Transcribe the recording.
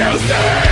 you think?